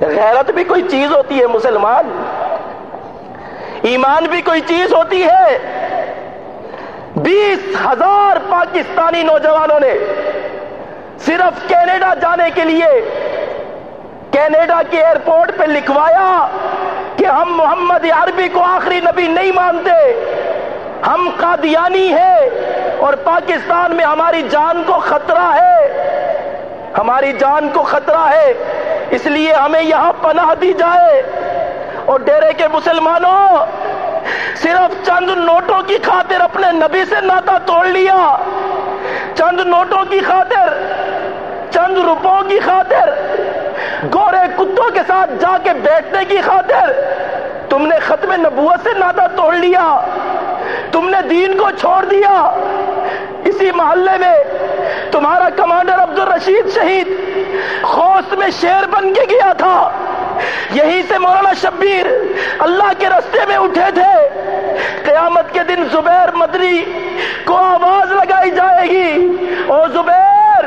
غیرت بھی کوئی چیز ہوتی ہے مسلمان ایمان بھی کوئی چیز ہوتی ہے بیس ہزار پاکستانی نوجوانوں نے صرف کینیڈا جانے کے لیے کینیڈا کے ایئرپورٹ پہ لکھوایا کہ ہم محمد عربی کو آخری نبی نہیں مانتے، ہم قادیانی ہیں اور پاکستان میں ہماری جان کو خطرہ ہے، ہماری جان کو خطرہ ہے۔ اس لیے ہمیں یہاں پناہ دی جائے۔ اور ڈیرے کے مسلمانوں، صرف چند نوٹوں کی خاطر اپنے نبی سے ناتا توڑ لیا۔ چند نوٹوں کی خاطر، چند روپوں کی خاطر، گورے کتوں کے ساتھ جا کے بیٹھنے کی خاطر۔ تم نے ختم نبوت سے ناتا توڑ لیا۔ تم نے دین کو چھوڑ دیا۔ اسی محلے میں تمہارا کمانڈر عبد الرشید شہید خوست میں شیر بن کے گیا تھا۔ یہیں سے مولانا شبیر اللہ کے رستے میں اٹھے تھے۔ قیامت کے دن زبیر مدری کو آواز لگائی جائے گی۔ او زبیر،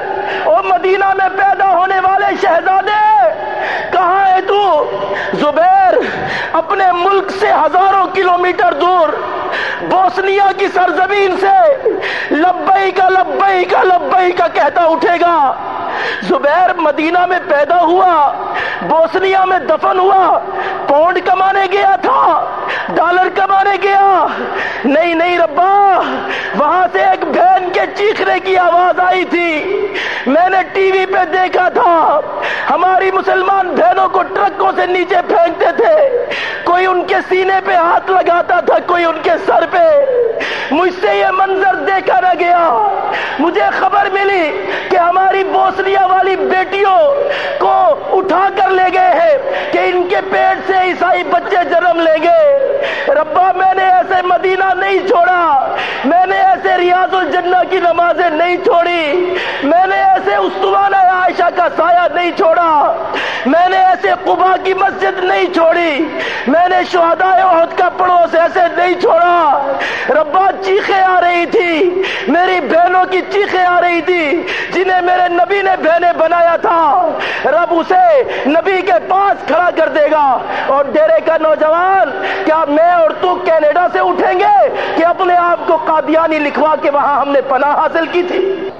او مدینہ میں پیدا ہونے والے شہزادے، کہاں ہے تو؟ زبیر، اپنے ملک سے ہزاروں کلومیٹر دور۔ بوسنیا کی سرزمین سے لبئی کا لبئی کا لبئی کا کہتا اٹھے گا۔ زبیر مدینہ میں پیدا ہوا، بوسنیا میں دفن ہوا، پونڈ کمانے گیا تھا، ڈالر کمانے گیا۔ نہیں نہیں ربا، وہاں سے ایک بہن کے چیخنے کی آواز آئی تھی۔ میں نے ٹی وی پہ دیکھا تھا، ہماری مسلمان بہنوں کو ٹرکوں سے نیچے پھینکتے تھے۔ کوئی ان کے سینے پہ ہاتھ لگاتا تھا ان کے سر پہ۔ مجھ سے یہ منظر دیکھا نہ گیا۔ مجھے خبر ملی کہ ہماری بوسنیا والی بیٹیوں کو اٹھا کر لے گئے ہیں، کہ ان کے پیٹ سے عیسائی بچے جنم لیں گے۔ ربا، میں نے ایسے مدینہ نہیں چھوڑا۔ میں نے ایسے ریاض الجنہ کی نمازیں نہیں چھوڑی۔ میں نے ایسے استوانہ عائشہ کا سایہ نہیں چھوڑا۔ میں نے ایسے قبا کی مسجد نہیں چھوڑی۔ میں نے شہداء عہد کا پڑوس ایسے نہیں چھوڑا۔ ربا چیخیں آ رہی تھی۔ میری بہنوں کی چیخیں آ رہی تھی۔ جنہیں میرے نبی نے بہنیں بنایا تھا۔ رب اسے نبی کے پاس کھڑا کر دے گا۔ اور ڈیرے کا نوجوان، کیا میں اور تو کینیڈا سے اٹھیں گے کہ اپنے آپ کو قادیانی لکھوا کے وہاں ہم نے پناہ حاصل کی تھی؟